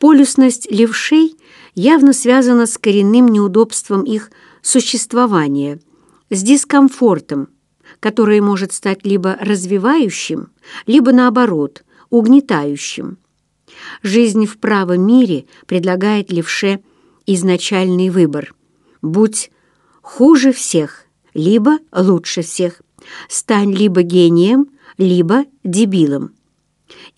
Полюсность левшей явно связана с коренным неудобством их существования, с дискомфортом, которое может стать либо развивающим, либо, наоборот, угнетающим. Жизнь в правом мире предлагает левше изначальный выбор. Будь хуже всех, либо лучше всех. Стань либо гением, либо дебилом.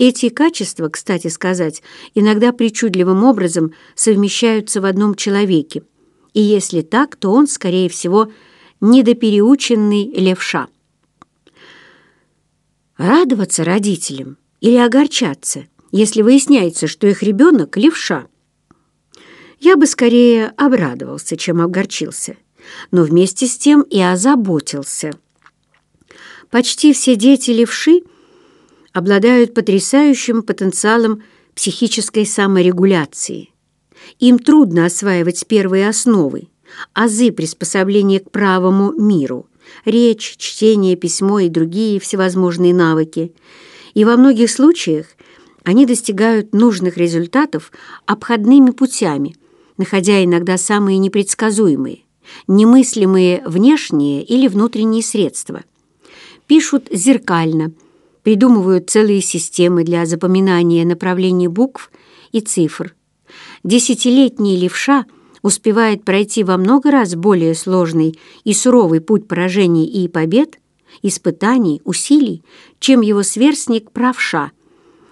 Эти качества, кстати сказать, иногда причудливым образом совмещаются в одном человеке. И если так, то он, скорее всего, недопереученный левша. Радоваться родителям или огорчаться, если выясняется, что их ребенок — левша? Я бы скорее обрадовался, чем огорчился, но вместе с тем и озаботился. Почти все дети левши обладают потрясающим потенциалом психической саморегуляции. Им трудно осваивать первые основы, азы приспособления к правому миру, речь, чтение, письмо и другие всевозможные навыки. И во многих случаях они достигают нужных результатов обходными путями, находя иногда самые непредсказуемые, немыслимые внешние или внутренние средства. Пишут зеркально, придумывают целые системы для запоминания направлений букв и цифр. Десятилетний левша успевает пройти во много раз более сложный и суровый путь поражений и побед, испытаний, усилий, чем его сверстник правша,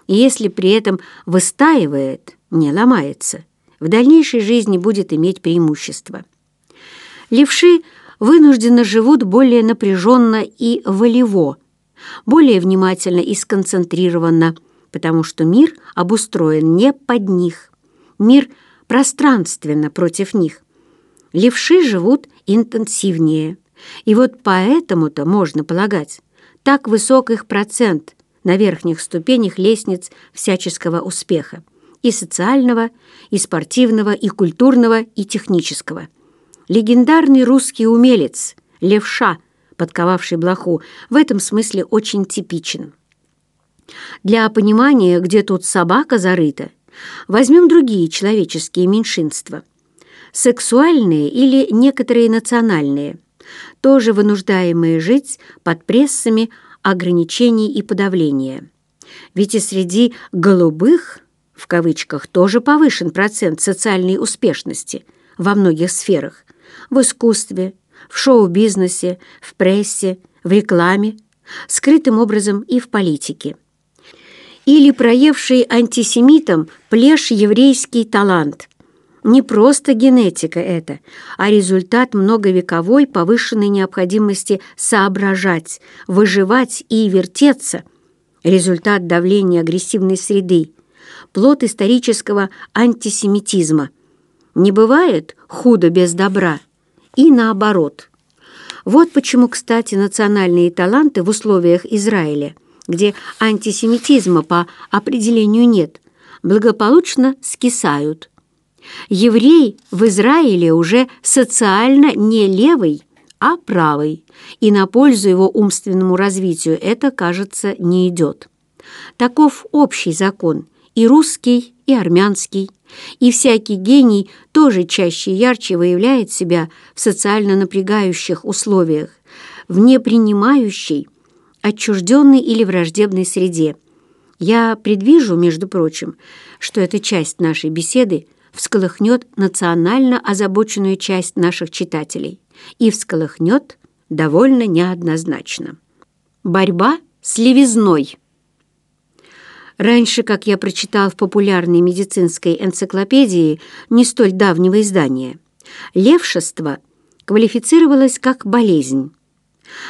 и если при этом выстаивает, не ломается, в дальнейшей жизни будет иметь преимущество. Левши вынужденно живут более напряженно и волево, более внимательно и сконцентрированно, потому что мир обустроен не под них. Мир пространственно против них. Левши живут интенсивнее. И вот поэтому-то, можно полагать, так высок их процент на верхних ступенях лестниц всяческого успеха и социального, и спортивного, и культурного, и технического. Легендарный русский умелец, левша – подковавший блоху, в этом смысле очень типичен. Для понимания, где тут собака зарыта, возьмем другие человеческие меньшинства. Сексуальные или некоторые национальные, тоже вынуждаемые жить под прессами ограничений и подавления. Ведь и среди «голубых» в кавычках тоже повышен процент социальной успешности во многих сферах – в искусстве, в шоу-бизнесе, в прессе, в рекламе, скрытым образом и в политике. Или проевший антисемитом плешь еврейский талант. Не просто генетика это, а результат многовековой повышенной необходимости соображать, выживать и вертеться, результат давления агрессивной среды, плод исторического антисемитизма. Не бывает худо без добра и наоборот. Вот почему, кстати, национальные таланты в условиях Израиля, где антисемитизма по определению нет, благополучно скисают. Еврей в Израиле уже социально не левый, а правый, и на пользу его умственному развитию это, кажется, не идет. Таков общий закон, и русский, и армянский, и всякий гений тоже чаще и ярче выявляет себя в социально напрягающих условиях, в непринимающей, отчужденной или враждебной среде. Я предвижу, между прочим, что эта часть нашей беседы всколыхнет национально озабоченную часть наших читателей и всколыхнет довольно неоднозначно. Борьба с левизной – Раньше, как я прочитал в популярной медицинской энциклопедии не столь давнего издания, левшество квалифицировалось как болезнь.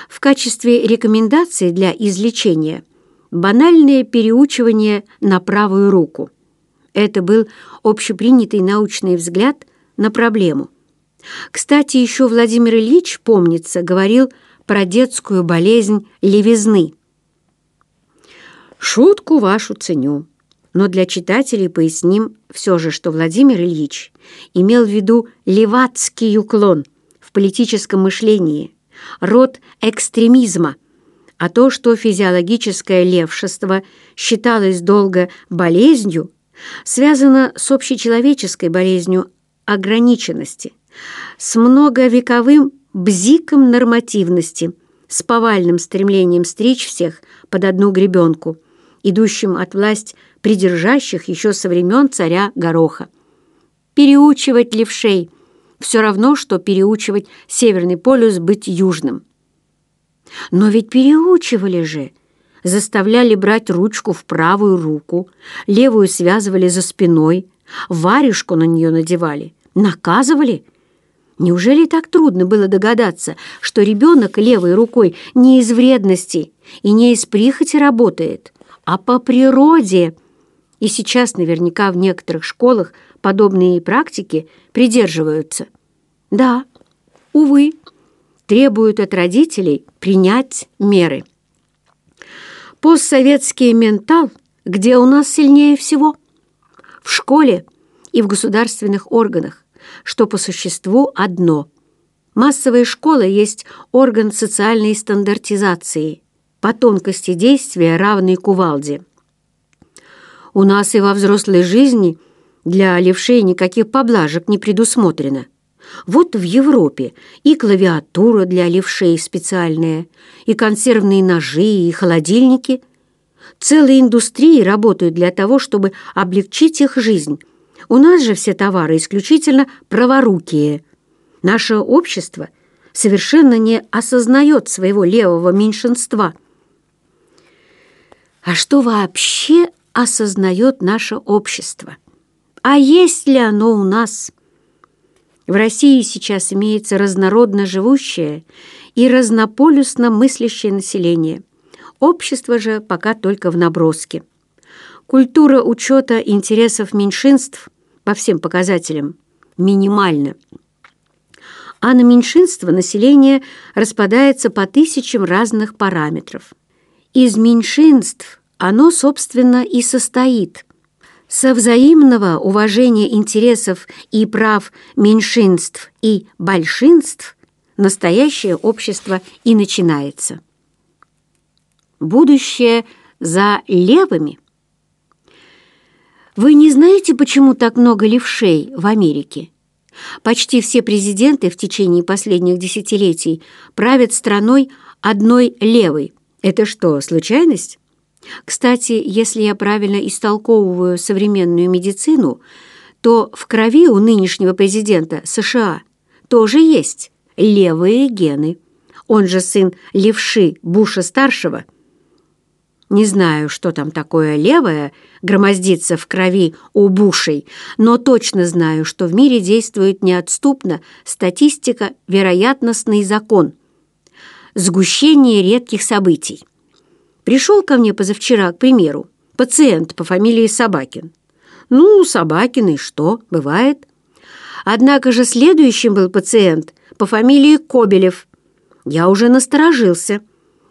В качестве рекомендации для излечения банальное переучивание на правую руку. Это был общепринятый научный взгляд на проблему. Кстати, еще Владимир Ильич, помнится, говорил про детскую болезнь левизны – Шутку вашу ценю, но для читателей поясним все же, что Владимир Ильич имел в виду левацкий уклон в политическом мышлении, род экстремизма, а то, что физиологическое левшество считалось долго болезнью, связано с общечеловеческой болезнью ограниченности, с многовековым бзиком нормативности, с повальным стремлением стричь всех под одну гребенку, идущим от власть придержащих еще со времен царя Гороха. Переучивать левшей – все равно, что переучивать Северный полюс быть южным. Но ведь переучивали же, заставляли брать ручку в правую руку, левую связывали за спиной, варежку на нее надевали, наказывали. Неужели так трудно было догадаться, что ребенок левой рукой не из вредности и не из прихоти работает, а по природе? И сейчас наверняка в некоторых школах подобные практики придерживаются. Да, увы, требуют от родителей принять меры. Постсоветский ментал где у нас сильнее всего? В школе и в государственных органах, что по существу одно. Массовая школа есть орган социальной стандартизации, по тонкости действия равный кувалде. У нас и во взрослой жизни для левшей никаких поблажек не предусмотрено. Вот в Европе и клавиатура для левшей специальная, и консервные ножи, и холодильники. Целые индустрии работают для того, чтобы облегчить их жизнь. У нас же все товары исключительно праворукие. Наше общество совершенно не осознает своего левого меньшинства. А что вообще осознает наше общество? А есть ли оно у нас? В России сейчас имеется разнородно живущее и разнополюсно мыслящее население. Общество же пока только в наброске. Культура учета интересов меньшинств по всем показателям минимальна. А на меньшинство население распадается по тысячам разных параметров. Из меньшинств оно, собственно, и состоит – со взаимного уважения интересов и прав меньшинств и большинств настоящее общество и начинается. Будущее за левыми. Вы не знаете, почему так много левшей в Америке? Почти все президенты в течение последних десятилетий правят страной одной левой. Это что, случайность? Кстати, если я правильно истолковываю современную медицину, то в крови у нынешнего президента США тоже есть левые гены. Он же сын левши Буша-старшего. Не знаю, что там такое левое громоздится в крови у Бушей, но точно знаю, что в мире действует неотступно статистика «вероятностный закон» – сгущение редких событий. Пришел ко мне позавчера, к примеру, пациент по фамилии Собакин. Ну, Собакин и что, бывает. Однако же следующим был пациент по фамилии Кобелев. Я уже насторожился.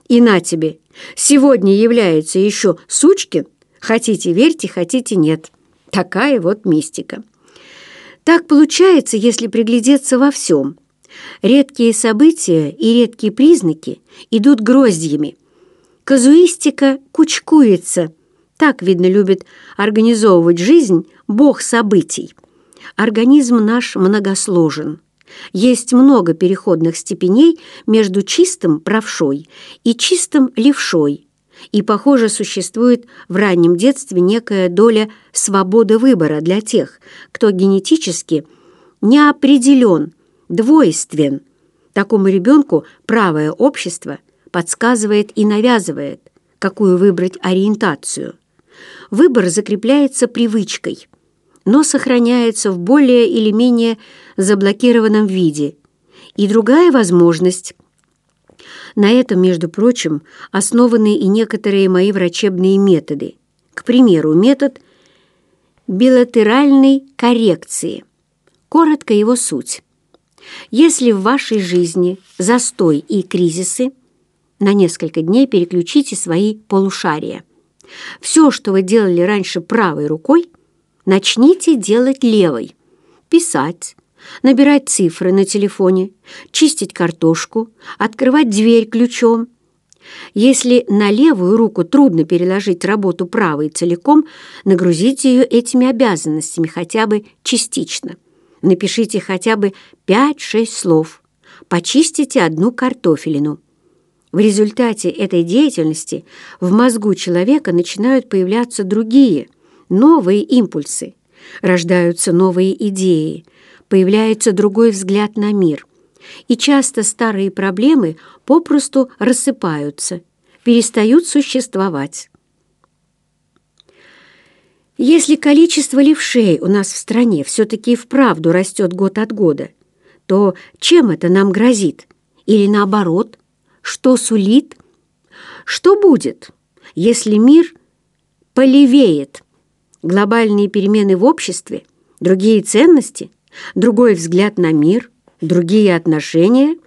И на тебе, сегодня является еще Сучкин. Хотите верьте, хотите нет. Такая вот мистика. Так получается, если приглядеться во всем. Редкие события и редкие признаки идут гроздьями, Казуистика кучкуется. Так, видно, любит организовывать жизнь бог событий. Организм наш многосложен. Есть много переходных степеней между чистым правшой и чистым левшой. И, похоже, существует в раннем детстве некая доля свободы выбора для тех, кто генетически не определен, двойствен. Такому ребенку правое общество – подсказывает и навязывает, какую выбрать ориентацию. Выбор закрепляется привычкой, но сохраняется в более или менее заблокированном виде. И другая возможность – на этом, между прочим, основаны и некоторые мои врачебные методы. К примеру, метод билатеральной коррекции. Коротко его суть. Если в вашей жизни застой и кризисы, на несколько дней переключите свои полушария. Все, что вы делали раньше правой рукой, начните делать левой. Писать, набирать цифры на телефоне, чистить картошку, открывать дверь ключом. Если на левую руку трудно переложить работу правой целиком, нагрузите ее этими обязанностями хотя бы частично. Напишите хотя бы 5-6 слов. Почистите одну картофелину. В результате этой деятельности в мозгу человека начинают появляться другие, новые импульсы, рождаются новые идеи, появляется другой взгляд на мир. И часто старые проблемы попросту рассыпаются, перестают существовать. Если количество левшей у нас в стране все-таки вправду растет год от года, то чем это нам грозит? Или наоборот, что сулит? Что будет, если мир полевеет? Глобальные перемены в обществе, другие ценности, другой взгляд на мир, другие отношения?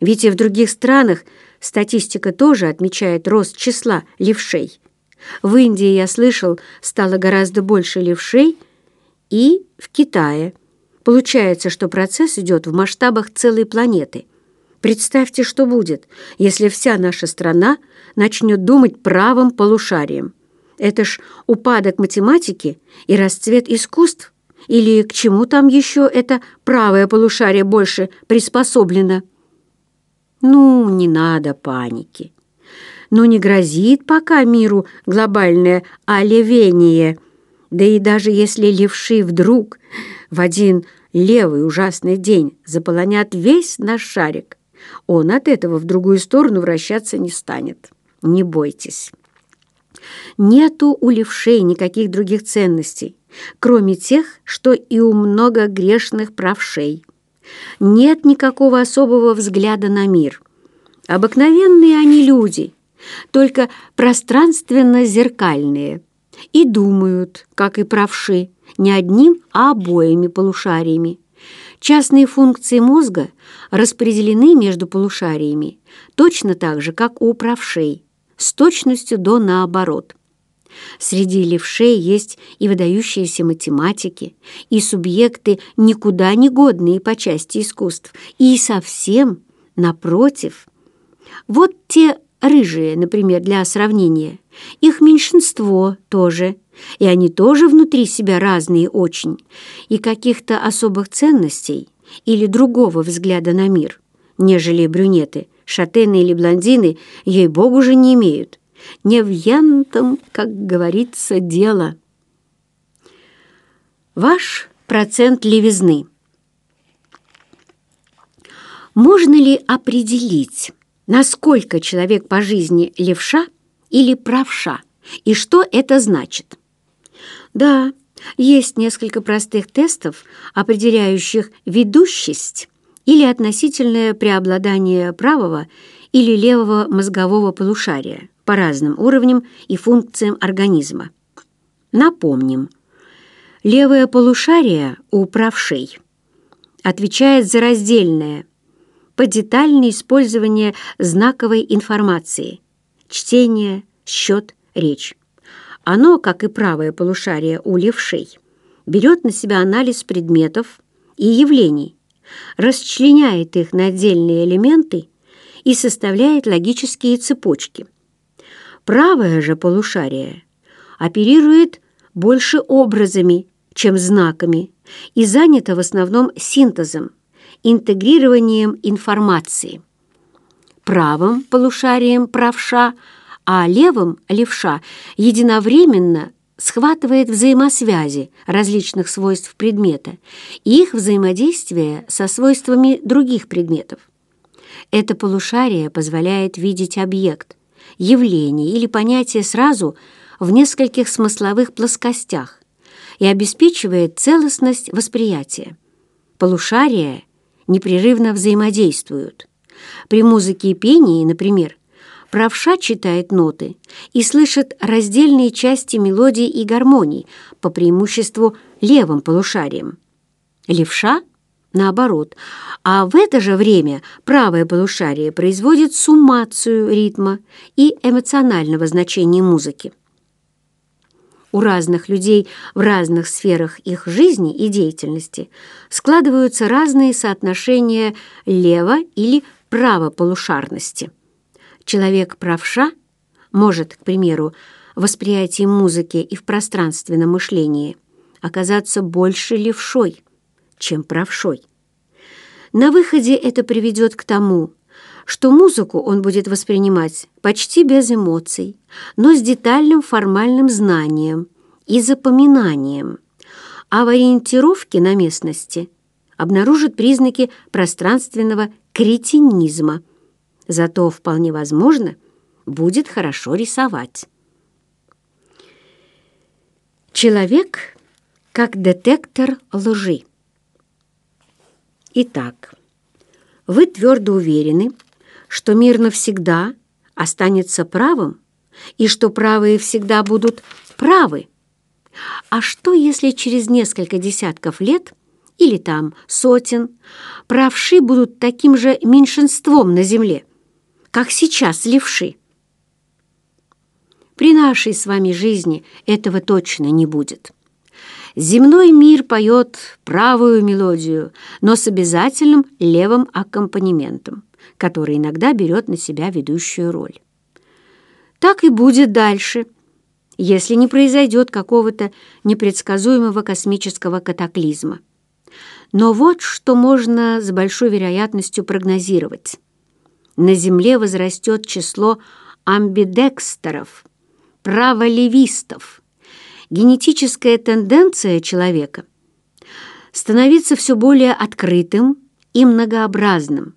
Ведь и в других странах статистика тоже отмечает рост числа левшей. В Индии, я слышал, стало гораздо больше левшей и в Китае. Получается, что процесс идет в масштабах целой планеты. Представьте, что будет, если вся наша страна начнет думать правым полушарием. Это ж упадок математики и расцвет искусств. Или к чему там еще это правое полушарие больше приспособлено? Ну, не надо паники но не грозит пока миру глобальное олевение. Да и даже если левши вдруг в один левый ужасный день заполонят весь наш шарик, он от этого в другую сторону вращаться не станет. Не бойтесь. Нету у левшей никаких других ценностей, кроме тех, что и у много грешных правшей. Нет никакого особого взгляда на мир. Обыкновенные они люди — только пространственно-зеркальные, и думают, как и правши, не одним, а обоими полушариями. Частные функции мозга распределены между полушариями точно так же, как у правшей, с точностью до наоборот. Среди левшей есть и выдающиеся математики, и субъекты никуда не годные по части искусств, и совсем напротив. Вот те рыжие, например, для сравнения. Их меньшинство тоже, и они тоже внутри себя разные очень, и каких-то особых ценностей или другого взгляда на мир, нежели брюнеты, шатены или блондины, ей-богу же не имеют. Не в янтом, как говорится, дело. Ваш процент левизны. Можно ли определить, насколько человек по жизни левша или правша, и что это значит. Да, есть несколько простых тестов, определяющих ведущесть или относительное преобладание правого или левого мозгового полушария по разным уровням и функциям организма. Напомним, левое полушарие у правшей отвечает за раздельное подетальное использование знаковой информации, чтение, счет, речь. Оно, как и правое полушарие у левшей, берет на себя анализ предметов и явлений, расчленяет их на отдельные элементы и составляет логические цепочки. Правое же полушарие оперирует больше образами, чем знаками, и занято в основном синтезом, интегрированием информации. Правым полушарием правша, а левым левша единовременно схватывает взаимосвязи различных свойств предмета и их взаимодействие со свойствами других предметов. Это полушарие позволяет видеть объект, явление или понятие сразу в нескольких смысловых плоскостях и обеспечивает целостность восприятия. Полушарие непрерывно взаимодействуют. При музыке и пении, например, правша читает ноты и слышит раздельные части мелодий и гармоний по преимуществу левым полушарием. Левша — наоборот, а в это же время правое полушарие производит суммацию ритма и эмоционального значения музыки. У разных людей в разных сферах их жизни и деятельности складываются разные соотношения лево- или правополушарности. Человек-правша может, к примеру, восприятии музыки и в пространственном мышлении оказаться больше левшой, чем правшой. На выходе это приведет к тому, что музыку он будет воспринимать почти без эмоций, но с детальным формальным знанием и запоминанием, а в ориентировке на местности обнаружит признаки пространственного кретинизма. Зато вполне возможно будет хорошо рисовать. Человек как детектор лжи. Итак, вы твердо уверены, что мир навсегда останется правым и что правые всегда будут правы. А что, если через несколько десятков лет или там сотен правши будут таким же меньшинством на земле, как сейчас левши? При нашей с вами жизни этого точно не будет. Земной мир поет правую мелодию, но с обязательным левым аккомпанементом, который иногда берет на себя ведущую роль. Так и будет дальше, если не произойдет какого-то непредсказуемого космического катаклизма. Но вот что можно с большой вероятностью прогнозировать. На Земле возрастет число амбидекстеров, праволевистов, генетическая тенденция человека становиться все более открытым и многообразным,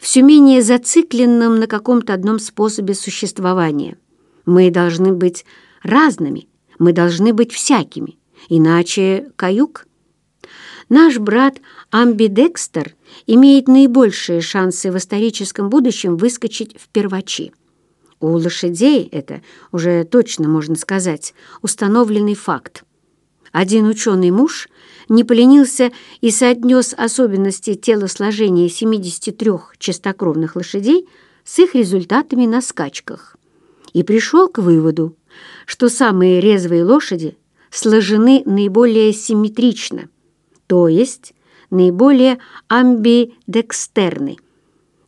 все менее зацикленным на каком-то одном способе существования. Мы должны быть разными, мы должны быть всякими, иначе каюк. Наш брат Амбидекстер имеет наибольшие шансы в историческом будущем выскочить в первачи. У лошадей это уже точно можно сказать установленный факт. Один ученый муж не поленился и соотнес особенности телосложения 73 чистокровных лошадей с их результатами на скачках и пришел к выводу, что самые резвые лошади сложены наиболее симметрично, то есть наиболее амбидекстерны.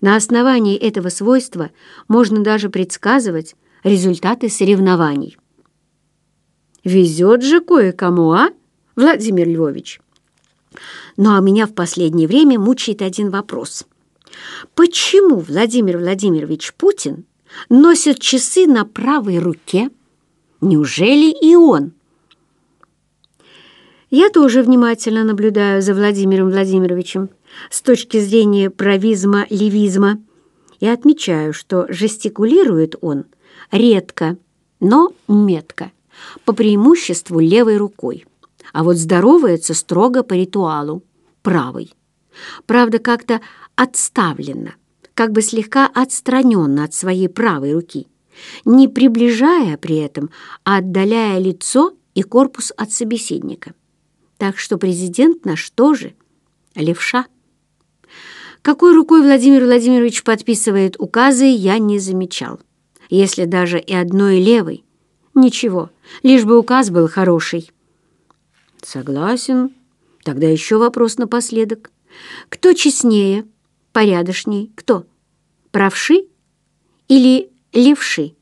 На основании этого свойства можно даже предсказывать результаты соревнований. Везет же кое-кому, а, Владимир Львович? Ну а меня в последнее время мучает один вопрос. Почему Владимир Владимирович Путин носит часы на правой руке? Неужели и он? Я тоже внимательно наблюдаю за Владимиром Владимировичем с точки зрения правизма-левизма и отмечаю, что жестикулирует он редко, но метко, по преимуществу левой рукой, а вот здоровается строго по ритуалу, правой. Правда, как-то отставленно, как бы слегка отстраненно от своей правой руки, не приближая при этом, а отдаляя лицо и корпус от собеседника. Так что президент наш тоже левша. Какой рукой Владимир Владимирович подписывает указы, я не замечал. Если даже и одной левой, ничего, лишь бы указ был хороший. Согласен. Тогда еще вопрос напоследок. Кто честнее, порядочней, кто? Правши или левши?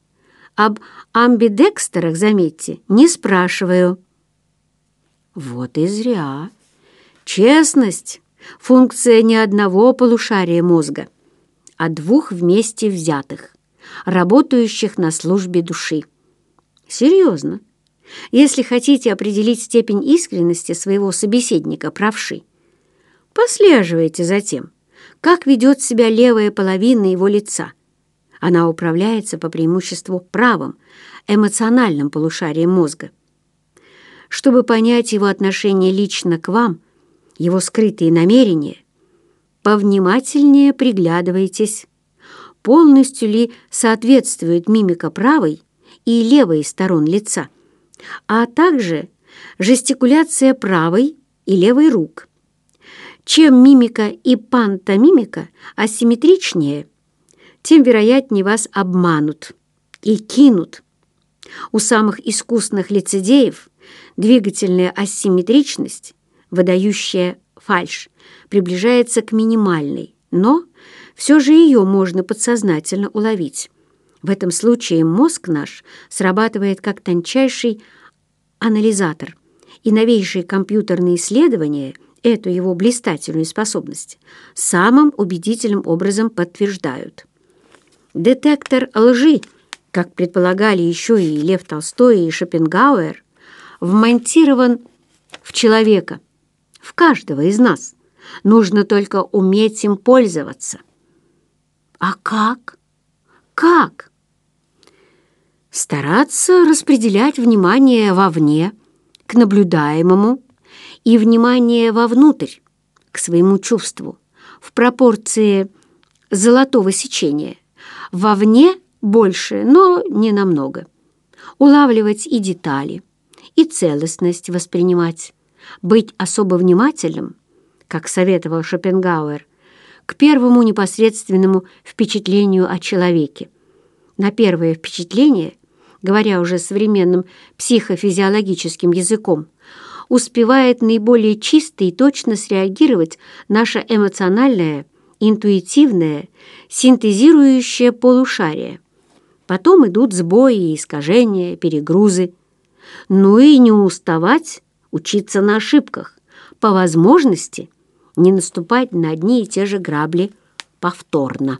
Об амбидекстерах, заметьте, не спрашиваю. Вот и зря. Честность функция не одного полушария мозга, а двух вместе взятых, работающих на службе души. Серьезно. Если хотите определить степень искренности своего собеседника, правши, послеживайте за тем, как ведет себя левая половина его лица. Она управляется по преимуществу правым, эмоциональным полушарием мозга. Чтобы понять его отношение лично к вам – его скрытые намерения, повнимательнее приглядывайтесь, полностью ли соответствует мимика правой и левой сторон лица, а также жестикуляция правой и левой рук. Чем мимика и пантомимика асимметричнее, тем вероятнее вас обманут и кинут. У самых искусных лицедеев двигательная асимметричность выдающая фальшь, приближается к минимальной, но все же ее можно подсознательно уловить. В этом случае мозг наш срабатывает как тончайший анализатор, и новейшие компьютерные исследования эту его блистательную способность самым убедительным образом подтверждают. Детектор лжи, как предполагали еще и Лев Толстой и Шопенгауэр, вмонтирован в человека, в каждого из нас. Нужно только уметь им пользоваться. А как? Как? Стараться распределять внимание вовне, к наблюдаемому, и внимание вовнутрь, к своему чувству, в пропорции золотого сечения. Вовне больше, но не намного. Улавливать и детали, и целостность воспринимать, быть особо внимательным, как советовал Шопенгауэр, к первому непосредственному впечатлению о человеке. На первое впечатление, говоря уже современным психофизиологическим языком, успевает наиболее чисто и точно среагировать наше эмоциональное, интуитивное, синтезирующее полушарие. Потом идут сбои, искажения, перегрузы. Ну и не уставать учиться на ошибках, по возможности не наступать на одни и те же грабли повторно.